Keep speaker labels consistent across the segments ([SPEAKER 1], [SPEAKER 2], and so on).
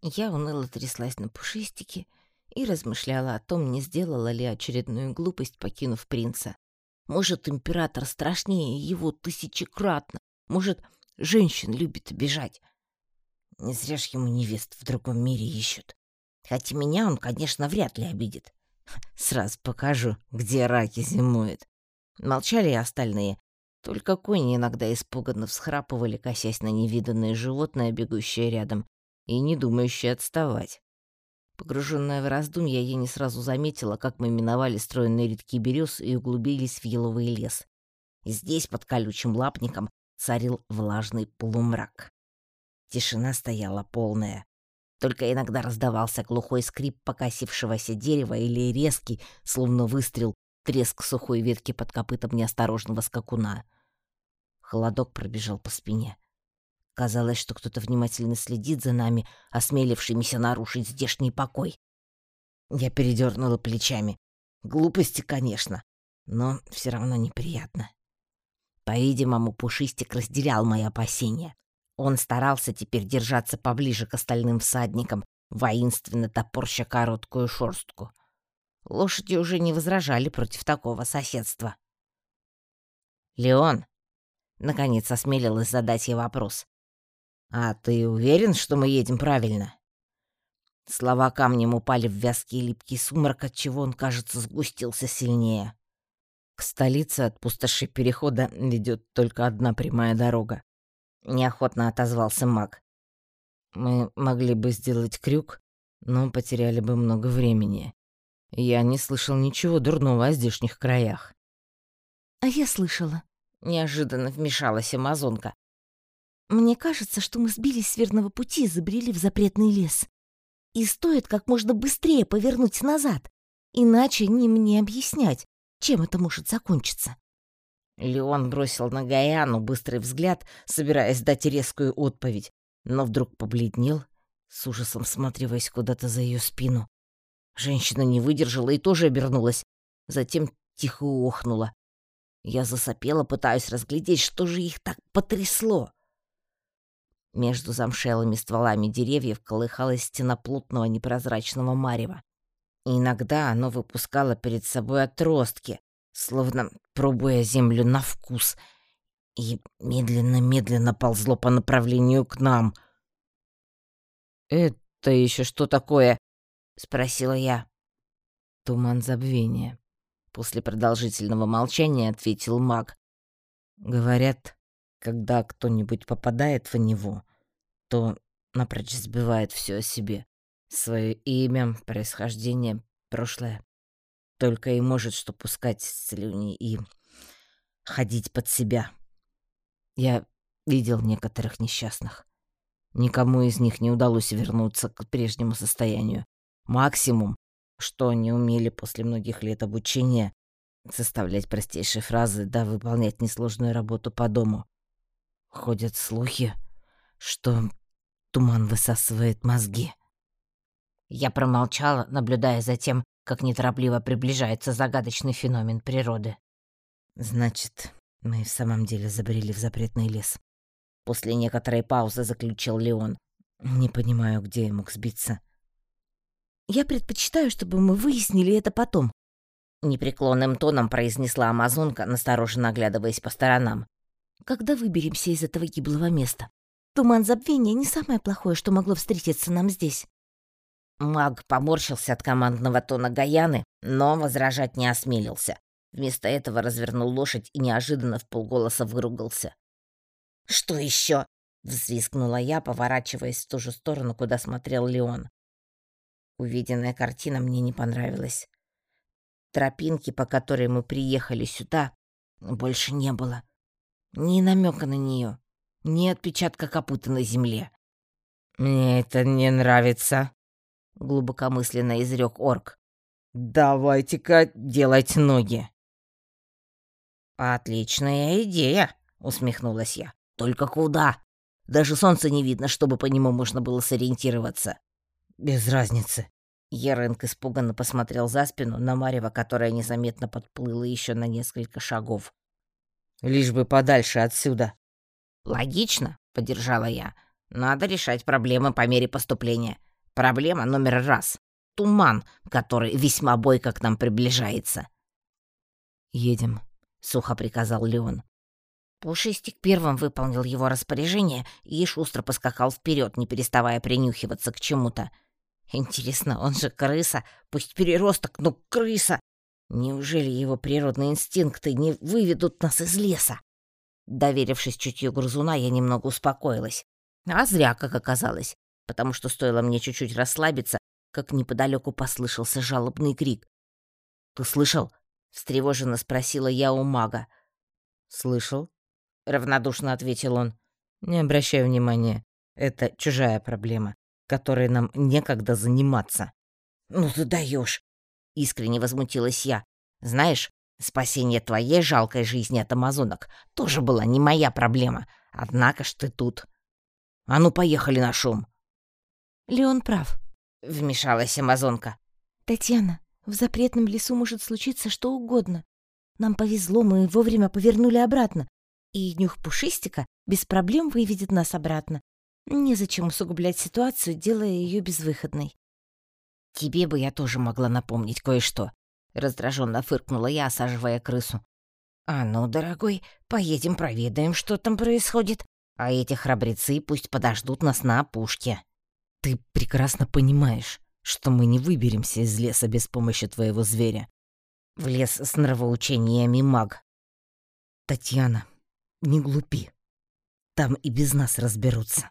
[SPEAKER 1] Я уныло тряслась на пушистике и размышляла о том, не сделала ли очередную глупость, покинув принца. Может, император страшнее его тысячекратно. Может, женщин любит обижать. Не зря ж ему невест в другом мире ищут. Хотя меня он, конечно, вряд ли обидит. Сразу покажу, где раки зимуют. Молчали и остальные. Только кони иногда испуганно всхрапывали, косясь на невиданное животное, бегущее рядом, и не думающее отставать. Погруженная в раздумья, я не сразу заметила, как мы миновали стройные редки берез и углубились в еловый лес. Здесь, под колючим лапником, царил влажный полумрак. Тишина стояла полная. Только иногда раздавался глухой скрип покосившегося дерева или резкий, словно выстрел, треск сухой ветки под копытом неосторожного скакуна. Холодок пробежал по спине. Казалось, что кто-то внимательно следит за нами, осмелившимися нарушить здешний покой. Я передернула плечами. Глупости, конечно, но все равно неприятно. По-видимому, Пушистик разделял мои опасения. Он старался теперь держаться поближе к остальным всадникам, воинственно топорща короткую шорстку. Лошади уже не возражали против такого соседства. «Леон!» — наконец осмелилась задать ей вопрос. «А ты уверен, что мы едем правильно?» Слова камнем упали в вязкий липкий сумрак, отчего он, кажется, сгустился сильнее. К столице от пустоши перехода ведет только одна прямая дорога. Неохотно отозвался маг. Мы могли бы сделать крюк, но потеряли бы много времени. Я не слышал ничего дурного о здешних краях.
[SPEAKER 2] А я слышала.
[SPEAKER 1] Неожиданно вмешалась амазонка.
[SPEAKER 2] Мне кажется, что мы сбились с верного пути и забрели в запретный лес. И стоит как можно быстрее повернуть назад, иначе не мне объяснять, чем это может закончиться.
[SPEAKER 1] Леон бросил на Гаяну быстрый взгляд, собираясь дать резкую отповедь, но вдруг побледнел, с ужасом всматриваясь куда-то за ее спину. Женщина не выдержала и тоже обернулась, затем тихо охнула. Я засопела, пытаясь разглядеть, что же их так потрясло. Между замшелыми стволами деревьев колыхалась стена плотного непрозрачного марева. иногда оно выпускало перед собой отростки, словно пробуя землю на вкус, и медленно-медленно ползло по направлению к нам. «Это еще что такое?» — спросила я. «Туман забвения», — после продолжительного молчания ответил маг. «Говорят, когда кто-нибудь попадает в него, то напрочь сбивает все о себе. Свое имя, происхождение, прошлое. Только и может что пускать слюни и ходить под себя. Я видел некоторых несчастных. Никому из них не удалось вернуться к прежнему состоянию. Максимум, что они умели после многих лет обучения, составлять простейшие фразы да выполнять несложную работу по дому. Ходят слухи, что туман высасывает мозги. Я промолчала, наблюдая за тем, как неторопливо приближается загадочный феномен природы. Значит, мы в самом деле забрели в запретный лес. После некоторой паузы заключил Леон. Не понимаю, где я мог сбиться.
[SPEAKER 2] Я предпочитаю, чтобы мы выяснили это потом.
[SPEAKER 1] Непреклонным тоном произнесла амазонка, настороженно оглядываясь по сторонам.
[SPEAKER 2] Когда выберемся из этого гиблого места? Туман забвения не самое плохое, что могло встретиться нам здесь.
[SPEAKER 1] Маг поморщился от командного тона Гаяны, но возражать не осмелился. Вместо этого развернул лошадь и неожиданно в полголоса выругался. «Что еще?» — взвизгнула я, поворачиваясь в ту же сторону, куда смотрел Леон. Увиденная картина мне не понравилась. Тропинки, по которой мы приехали сюда, больше не было. Ни намека на нее, ни отпечатка копыта на земле. «Мне это не нравится», — глубокомысленно изрек орк. «Давайте-ка делать ноги». «Отличная идея», — усмехнулась я. «Только куда? Даже солнца не видно, чтобы по нему можно было сориентироваться». «Без разницы». Еренк испуганно посмотрел за спину на Марева, которая незаметно подплыла еще на несколько шагов. «Лишь бы подальше отсюда». «Логично», — поддержала я. «Надо решать проблемы по мере поступления. Проблема номер раз — туман, который весьма бойко к нам приближается. «Едем», — сухо приказал Леон. Пушистик первым выполнил его распоряжение и шустро поскакал вперед, не переставая принюхиваться к чему-то. Интересно, он же крыса, пусть переросток, но крыса. Неужели его природные инстинкты не выведут нас из леса? Доверившись чутью грызуна, я немного успокоилась. А зря, как оказалось, потому что стоило мне чуть-чуть расслабиться, как неподалеку послышался жалобный крик. «Ты слышал?» — встревоженно спросила я у мага. «Слышал?» — равнодушно ответил он. «Не обращай внимания. Это чужая проблема которой нам некогда заниматься. «Ну ты даешь!» — искренне возмутилась я. «Знаешь, спасение твоей жалкой жизни от амазонок тоже была не моя проблема. Однако ж ты тут. А ну, поехали на шум!»
[SPEAKER 2] «Леон прав», —
[SPEAKER 1] вмешалась амазонка.
[SPEAKER 2] «Татьяна, в запретном лесу может случиться что угодно. Нам повезло, мы вовремя повернули обратно, и нюх пушистика без проблем выведет нас обратно. Незачем усугублять ситуацию, делая ее безвыходной.
[SPEAKER 1] «Тебе бы я тоже могла напомнить кое-что», — раздраженно фыркнула я, осаживая крысу. «А ну, дорогой, поедем проведаем, что там происходит, а эти храбрецы пусть подождут нас на опушке». «Ты прекрасно понимаешь, что мы не выберемся из леса без помощи твоего зверя. В лес с нравоучениями маг. Татьяна, не глупи. Там и без нас разберутся».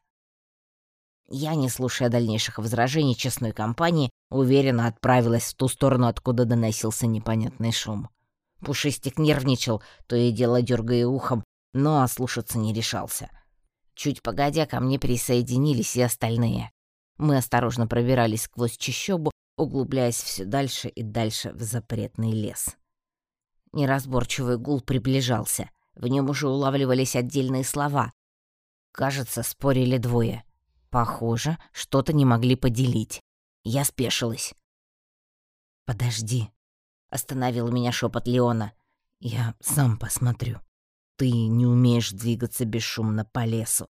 [SPEAKER 1] Я, не слушая дальнейших возражений честной компании, уверенно отправилась в ту сторону, откуда доносился непонятный шум. Пушистик нервничал, то и дело дергая ухом, но ослушаться не решался. Чуть погодя, ко мне присоединились и остальные. Мы осторожно пробирались сквозь чащобу, углубляясь все дальше и дальше в запретный лес. Неразборчивый гул приближался. В нем уже улавливались отдельные слова. Кажется, спорили двое. Похоже, что-то не могли поделить. Я спешилась. «Подожди», — остановил меня шепот Леона. «Я сам посмотрю. Ты не умеешь двигаться бесшумно по лесу.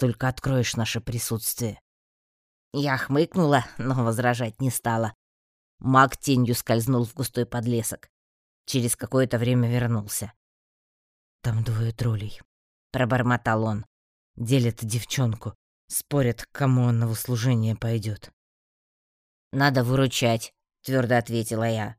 [SPEAKER 1] Только откроешь наше присутствие». Я хмыкнула, но возражать не стала. Маг тенью скользнул в густой подлесок. Через какое-то время вернулся. «Там двое троллей», — пробормотал он. «Делят девчонку. Спорят, к кому он на услужение пойдет. «Надо выручать», — твердо ответила я.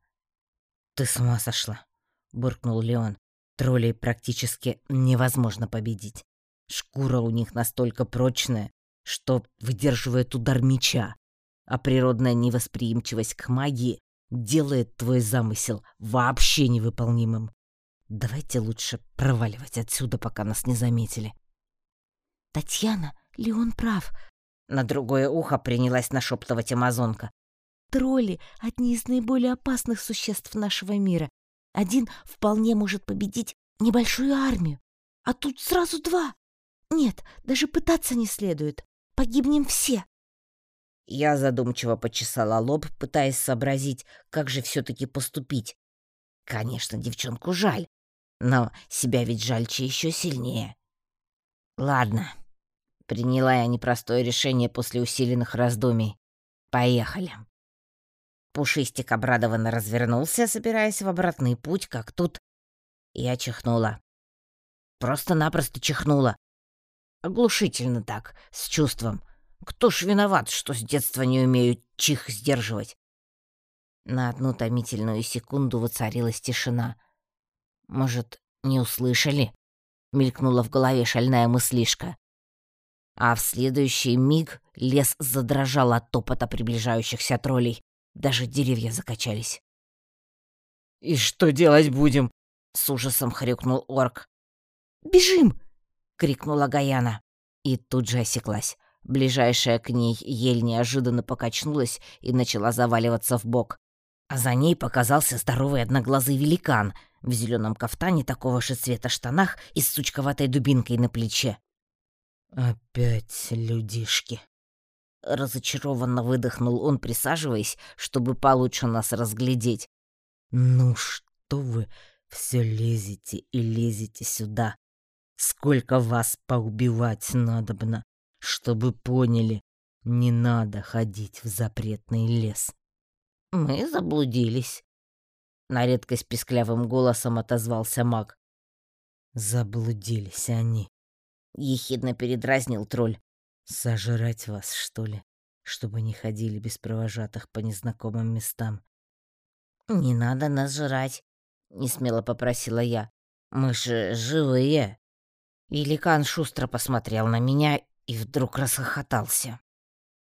[SPEAKER 1] «Ты с ума сошла», — буркнул Леон. «Троллей практически невозможно победить. Шкура у них настолько прочная, что выдерживает удар меча, а природная невосприимчивость к магии делает твой замысел вообще невыполнимым. Давайте лучше проваливать отсюда, пока нас не заметили».
[SPEAKER 2] «Татьяна, Леон прав.
[SPEAKER 1] На другое ухо принялась нашептывать амазонка.
[SPEAKER 2] Тролли — одни из наиболее опасных существ нашего мира. Один вполне может победить небольшую армию, а тут сразу два. Нет, даже пытаться не следует. Погибнем все.
[SPEAKER 1] Я задумчиво почесала лоб, пытаясь сообразить, как же все-таки поступить. Конечно, девчонку жаль, но себя ведь жальче еще сильнее. Ладно, Приняла я непростое решение после усиленных раздумий. Поехали. Пушистик обрадованно развернулся, собираясь в обратный путь, как тут я чихнула. Просто-напросто чихнула. Оглушительно так, с чувством. Кто ж виноват, что с детства не умею чих сдерживать? На одну томительную секунду воцарилась тишина. Может, не услышали? Мелькнула в голове шальная мыслишка а в следующий миг лес задрожал от топота приближающихся троллей. Даже деревья закачались. «И что делать будем?» — с ужасом хрюкнул орк.
[SPEAKER 2] «Бежим!»
[SPEAKER 1] — крикнула Гаяна. И тут же осеклась. Ближайшая к ней ель неожиданно покачнулась и начала заваливаться в бок. А за ней показался здоровый одноглазый великан в зеленом кафтане такого же цвета штанах и с сучковатой дубинкой на плече. «Опять людишки!» Разочарованно выдохнул он, присаживаясь, чтобы получше нас разглядеть. «Ну что вы все лезете и лезете сюда? Сколько вас поубивать надобно, чтобы поняли,
[SPEAKER 3] Не надо ходить в запретный лес.
[SPEAKER 1] Мы заблудились. На редкость писклявым голосом отозвался маг.
[SPEAKER 3] Заблудились они.
[SPEAKER 1] Ехидно передразнил тролль.
[SPEAKER 3] Сожрать вас, что ли? Чтобы не ходили без провожатых по незнакомым местам.
[SPEAKER 1] Не надо нас жрать, несмело попросила я. Мы же живые. Великан шустро посмотрел на меня и вдруг расхохотался.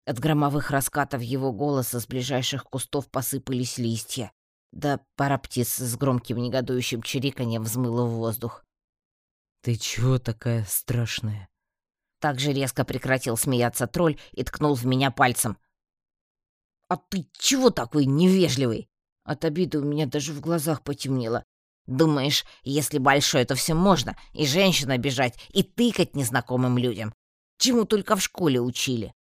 [SPEAKER 1] От громовых раскатов его голоса с ближайших кустов посыпались листья. Да пара птиц с громким негодующим чириканьем взмыла в воздух.
[SPEAKER 3] «Ты чего такая страшная?»
[SPEAKER 1] Так же резко прекратил смеяться тролль и ткнул в меня пальцем. «А ты чего такой невежливый?» От обиды у меня даже в глазах потемнело. Думаешь, если большой, то все можно, и женщин обижать, и тыкать незнакомым людям. Чему только в школе учили.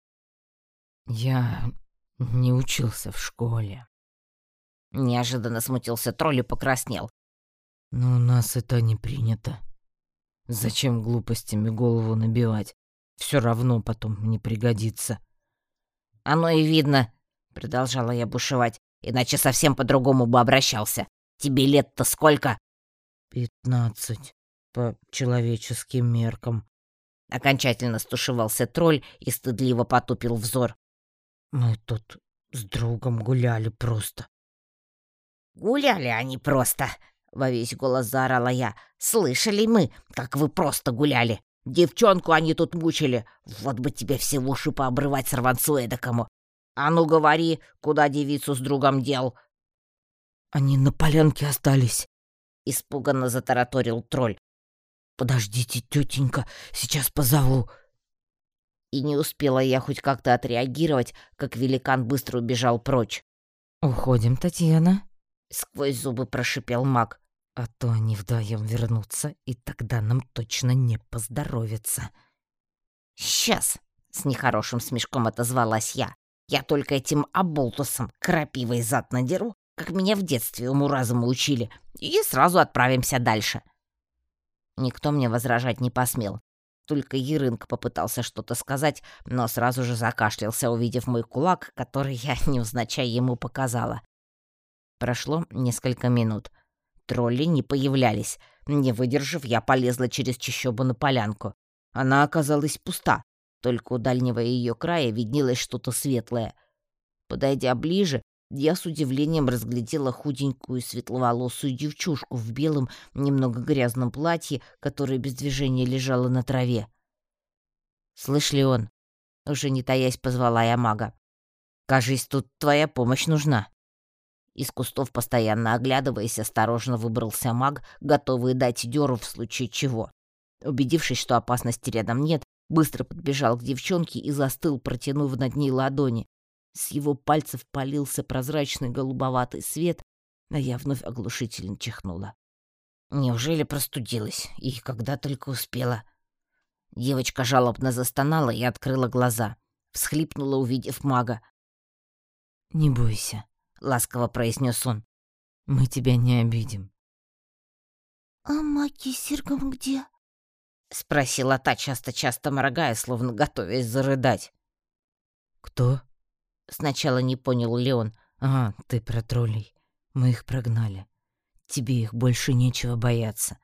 [SPEAKER 3] Я не учился в школе.
[SPEAKER 1] Неожиданно смутился тролль и покраснел.
[SPEAKER 3] Но у нас это не принято. Зачем глупостями голову набивать? Все равно потом не пригодится.
[SPEAKER 1] Оно и видно, продолжала я бушевать, иначе совсем по-другому бы обращался. Тебе лет-то сколько?
[SPEAKER 3] Пятнадцать. По человеческим меркам.
[SPEAKER 1] Окончательно стушевался тролль и стыдливо потупил взор.
[SPEAKER 3] Мы тут с другом гуляли просто.
[SPEAKER 1] Гуляли они просто, во весь голос заорала я. Слышали мы, как вы просто гуляли. Девчонку они тут мучили. Вот бы тебе все уши пообрывать сорванцу эдакому. А ну говори, куда девицу с другом дел?
[SPEAKER 3] Они на полянке остались.
[SPEAKER 1] Испуганно затараторил тролль.
[SPEAKER 3] Подождите, тетенька, сейчас позову.
[SPEAKER 1] И не успела я хоть как-то отреагировать, как великан быстро убежал прочь.
[SPEAKER 3] «Уходим, Татьяна», —
[SPEAKER 1] сквозь зубы прошипел маг.
[SPEAKER 3] «А то они вдвоем вернутся, и тогда нам точно не поздоровится».
[SPEAKER 1] «Сейчас», — с нехорошим смешком отозвалась я. «Я только этим оболтусом крапивой зад надеру, как меня в детстве уму-разуму учили, и сразу отправимся дальше». Никто мне возражать не посмел. Только Ерынг попытался что-то сказать, но сразу же закашлялся, увидев мой кулак, который я невзначай ему показала. Прошло несколько минут. Тролли не появлялись. Не выдержав, я полезла через чащобу на полянку. Она оказалась пуста, только у дальнего ее края виднелось что-то светлое. Подойдя ближе, я с удивлением разглядела худенькую светловолосую девчушку в белом, немного грязном платье, которое без движения лежало на траве. «Слышь он?» — уже не таясь позвала я мага. «Кажись, тут твоя помощь нужна». Из кустов, постоянно оглядываясь, осторожно выбрался маг, готовый дать дёру в случае чего. Убедившись, что опасности рядом нет, быстро подбежал к девчонке и застыл, протянув над ней ладони. С его пальцев полился прозрачный голубоватый свет, а я вновь оглушительно чихнула. Неужели простудилась? И когда только успела. Девочка жалобно застонала и открыла глаза. Всхлипнула, увидев мага.
[SPEAKER 3] «Не бойся», — ласково произнес он. «Мы тебя не обидим».
[SPEAKER 2] «А маги с Сергом где?»
[SPEAKER 1] — спросила та, часто-часто моргая, словно готовясь зарыдать.
[SPEAKER 3] «Кто?»
[SPEAKER 1] Сначала не понял Леон.
[SPEAKER 3] «А, ты про троллей. Мы их прогнали. Тебе их больше нечего бояться».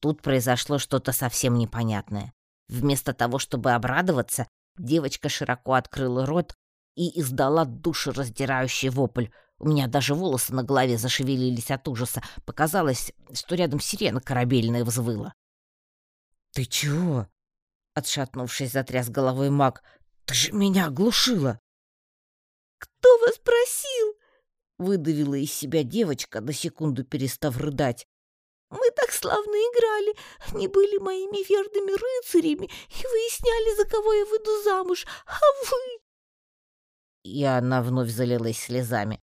[SPEAKER 1] Тут произошло что-то совсем непонятное. Вместо того, чтобы обрадоваться, девочка широко открыла рот и издала душераздирающий вопль. У меня даже волосы на голове зашевелились от ужаса. Показалось, что рядом сирена корабельная взвыла.
[SPEAKER 3] «Ты чего?»
[SPEAKER 1] Отшатнувшись, затряс головой маг. «Ты же меня оглушила!»
[SPEAKER 2] «Кто вас просил?»
[SPEAKER 1] — выдавила из себя девочка, на секунду перестав рыдать.
[SPEAKER 2] «Мы так славно играли. Они были моими верными рыцарями и выясняли, за кого я выйду замуж. А вы...»
[SPEAKER 1] И она вновь залилась слезами.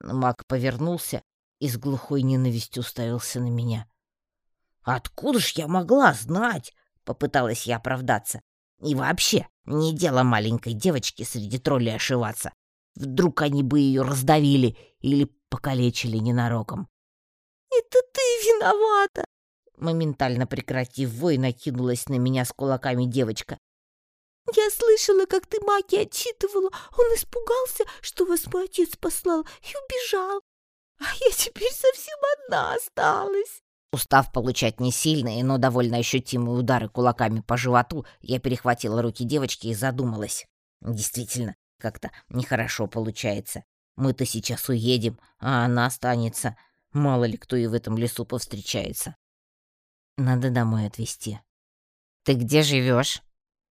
[SPEAKER 1] Маг повернулся и с глухой ненавистью уставился на меня. «Откуда ж я могла знать?» — попыталась я оправдаться. «И вообще, не дело маленькой девочки среди троллей ошиваться. Вдруг они бы ее раздавили или покалечили ненароком.
[SPEAKER 2] «Это ты виновата!»
[SPEAKER 1] Моментально прекратив вой, накинулась на меня с кулаками девочка.
[SPEAKER 2] Я слышала, как ты Маки отчитывала. Он испугался, что вас мой отец послал, и убежал. А я теперь совсем одна осталась.
[SPEAKER 1] Устав получать не сильные, но довольно ощутимые удары кулаками по животу, я перехватила руки девочки и задумалась. Действительно, как-то нехорошо получается. Мы-то сейчас уедем, а она останется. Мало ли кто и в этом лесу повстречается. Надо домой отвезти. «Ты где живешь?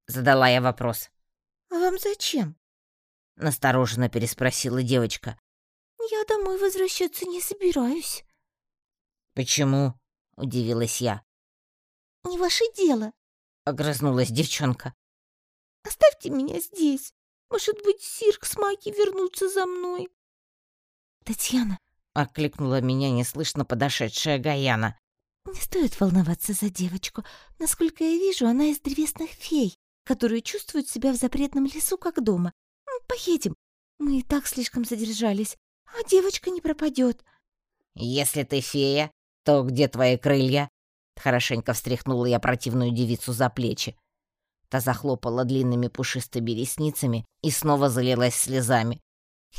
[SPEAKER 1] Задала я вопрос.
[SPEAKER 2] «А вам зачем?»
[SPEAKER 1] Настороженно переспросила девочка.
[SPEAKER 2] «Я домой возвращаться не собираюсь».
[SPEAKER 1] «Почему?» — удивилась я.
[SPEAKER 2] «Не ваше дело», —
[SPEAKER 1] огрызнулась девчонка.
[SPEAKER 2] «Оставьте меня здесь. Может быть, Сирк с Маки вернутся за мной». «Татьяна», —
[SPEAKER 1] окликнула меня неслышно подошедшая Гаяна.
[SPEAKER 2] «Не стоит волноваться за девочку. Насколько я вижу, она из древесных фей, которые чувствуют себя в запретном лесу как дома. Поедем. Мы и так слишком задержались, а девочка не пропадет.
[SPEAKER 1] «Если ты фея, то где твои крылья?» Хорошенько встряхнула я противную девицу за плечи. Та захлопала длинными пушистыми ресницами и снова залилась слезами.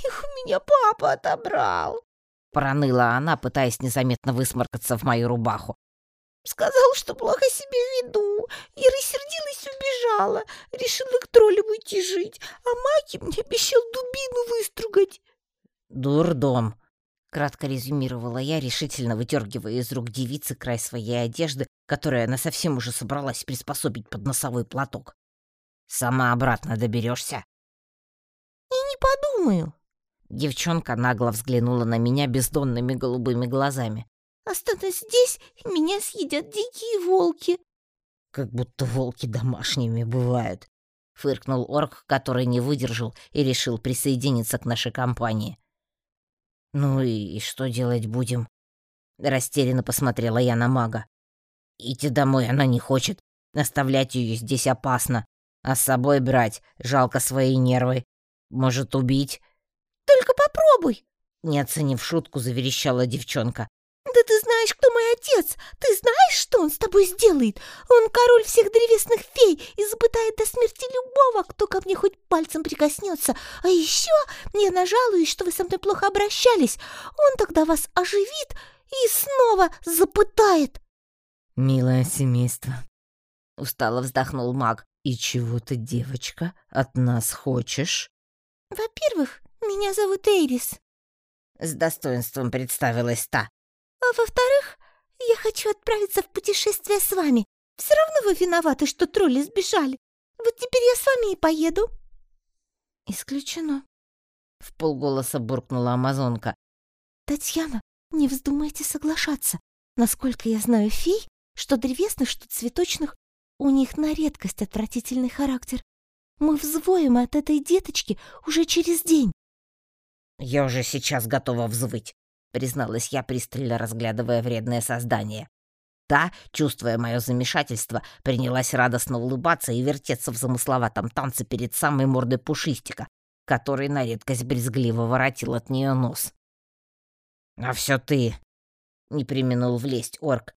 [SPEAKER 2] «Их у меня папа отобрал!»
[SPEAKER 1] Проныла она, пытаясь незаметно высморкаться в мою рубаху.
[SPEAKER 2] Сказал, что плохо себя веду. И рассердилась и убежала. Решила к троллям уйти жить. А Маки мне обещал дубину выстругать.
[SPEAKER 1] «Дурдом», — кратко резюмировала я, решительно выдергивая из рук девицы край своей одежды, которую она совсем уже собралась приспособить под носовой платок. «Сама обратно доберешься?»
[SPEAKER 2] «И не подумаю»,
[SPEAKER 1] Девчонка нагло взглянула на меня бездонными голубыми глазами.
[SPEAKER 2] «Останусь здесь, и меня съедят дикие волки».
[SPEAKER 1] «Как будто волки домашними бывают», — фыркнул орк, который не выдержал и решил присоединиться к нашей компании. «Ну и что делать будем?» Растерянно посмотрела я на мага. «Идти домой она не хочет. Оставлять ее здесь опасно. А с собой брать жалко свои нервы. Может, убить?»
[SPEAKER 2] Только попробуй!»
[SPEAKER 1] Не оценив шутку, заверещала девчонка.
[SPEAKER 2] «Да ты знаешь, кто мой отец! Ты знаешь, что он с тобой сделает? Он король всех древесных фей и запытает до смерти любого, кто ко мне хоть пальцем прикоснется. А еще я нажалуюсь, что вы со мной плохо обращались. Он тогда вас оживит и снова запытает!»
[SPEAKER 3] «Милое семейство», —
[SPEAKER 1] устало вздохнул маг.
[SPEAKER 3] «И чего ты, девочка, от нас хочешь?»
[SPEAKER 2] «Во-первых, меня зовут Эйрис.
[SPEAKER 1] С достоинством представилась та.
[SPEAKER 2] А во-вторых, я хочу отправиться в путешествие с вами. Все равно вы виноваты, что тролли сбежали. Вот теперь я с вами и поеду.
[SPEAKER 1] Исключено. В полголоса буркнула амазонка.
[SPEAKER 2] Татьяна, не вздумайте соглашаться. Насколько я знаю фей, что древесных, что цветочных, у них на редкость отвратительный характер. Мы взвоем от этой деточки уже через день.
[SPEAKER 1] «Я уже сейчас готова взвыть», — призналась я, пристально разглядывая вредное создание. Та, чувствуя мое замешательство, принялась радостно улыбаться и вертеться в замысловатом танце перед самой мордой пушистика, который на редкость брезгливо воротил от нее нос. «А все ты!» — не применул влезть орк.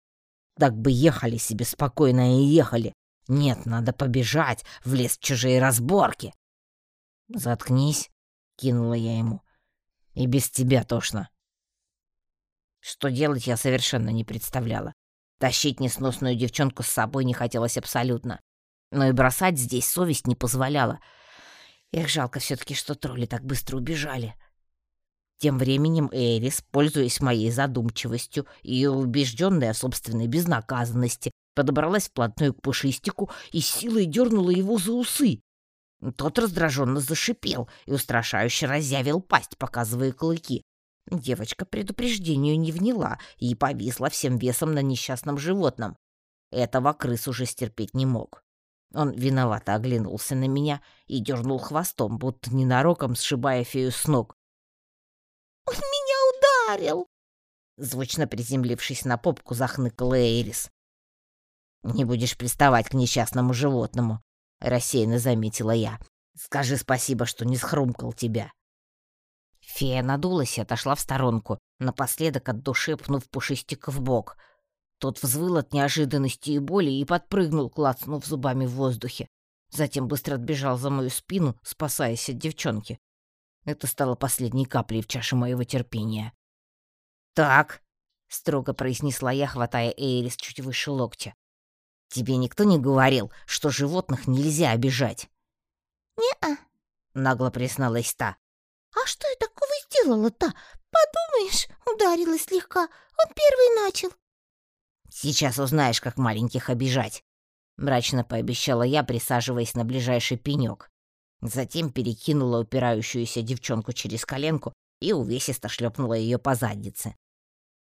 [SPEAKER 1] «Так бы ехали себе спокойно и ехали. Нет, надо побежать, в лес в чужие разборки!» «Заткнись!» — кинула я ему. И без тебя тошно. Что делать, я совершенно не представляла. Тащить несносную девчонку с собой не хотелось абсолютно. Но и бросать здесь совесть не позволяла. Эх, жалко все таки что тролли так быстро убежали. Тем временем Эрис, пользуясь моей задумчивостью и убежденная в собственной безнаказанности, подобралась вплотную к пушистику и силой дернула его за усы. Тот раздраженно зашипел и устрашающе разъявил пасть, показывая клыки. Девочка предупреждению не вняла и повисла всем весом на несчастном животном. Этого крыс уже стерпеть не мог. Он виновато оглянулся на меня и дернул хвостом, будто ненароком сшибая фею с ног.
[SPEAKER 2] «Он меня ударил!»
[SPEAKER 1] Звучно приземлившись на попку, захныкала Эйрис. «Не будешь приставать к несчастному животному», — рассеянно заметила я. «Скажи спасибо, что не схрумкал тебя». Фея надулась и отошла в сторонку, напоследок от души пнув пушистика в бок. Тот взвыл от неожиданности и боли и подпрыгнул, клацнув зубами в воздухе. Затем быстро отбежал за мою спину, спасаясь от девчонки. Это стало последней каплей в чаше моего терпения. «Так», — строго произнесла я, хватая Эйрис чуть выше локтя. «Тебе никто не говорил, что животных нельзя обижать?»
[SPEAKER 2] «Не-а», —
[SPEAKER 1] нагло призналась та.
[SPEAKER 2] «А что такого сделала-то? Подумаешь, ударила слегка. Он первый начал».
[SPEAKER 1] «Сейчас узнаешь, как маленьких обижать», — мрачно пообещала я, присаживаясь на ближайший пенек. Затем перекинула упирающуюся девчонку через коленку и увесисто шлепнула ее по заднице.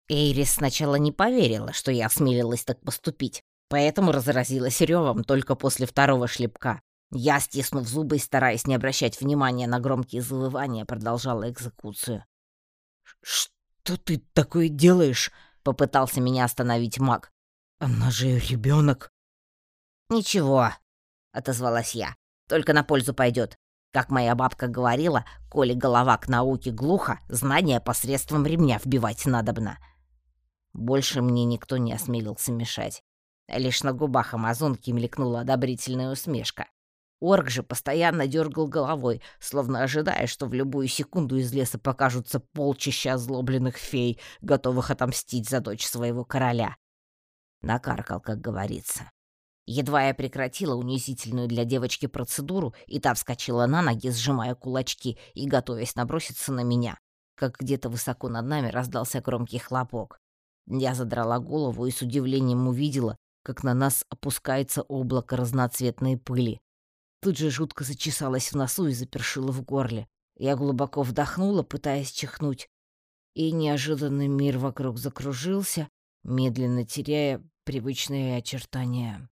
[SPEAKER 1] Эйрис сначала не поверила, что я осмелилась так поступить, поэтому разразилась ревом только после второго шлепка. Я, стиснув зубы и стараясь не обращать внимания на громкие завывания, продолжала экзекуцию.
[SPEAKER 3] «Что ты такое делаешь?»
[SPEAKER 1] — попытался меня остановить маг.
[SPEAKER 3] «Она же ребенок.
[SPEAKER 1] «Ничего», — отозвалась я, — «только на пользу пойдет. Как моя бабка говорила, коли голова к науке глухо, знания посредством ремня вбивать надобно». Больше мне никто не осмелился мешать. Лишь на губах амазонки мелькнула одобрительная усмешка. Орк же постоянно дергал головой, словно ожидая, что в любую секунду из леса покажутся полчища озлобленных фей, готовых отомстить за дочь своего короля. Накаркал, как говорится. Едва я прекратила унизительную для девочки процедуру, и та вскочила на ноги, сжимая кулачки и готовясь наброситься на меня, как где-то высоко над нами раздался громкий хлопок. Я задрала голову и с удивлением увидела, как на нас опускается облако разноцветной пыли. Тут же жутко зачесалась в носу и запершила в горле. Я глубоко вдохнула, пытаясь чихнуть, и неожиданный мир вокруг закружился, медленно теряя привычные очертания.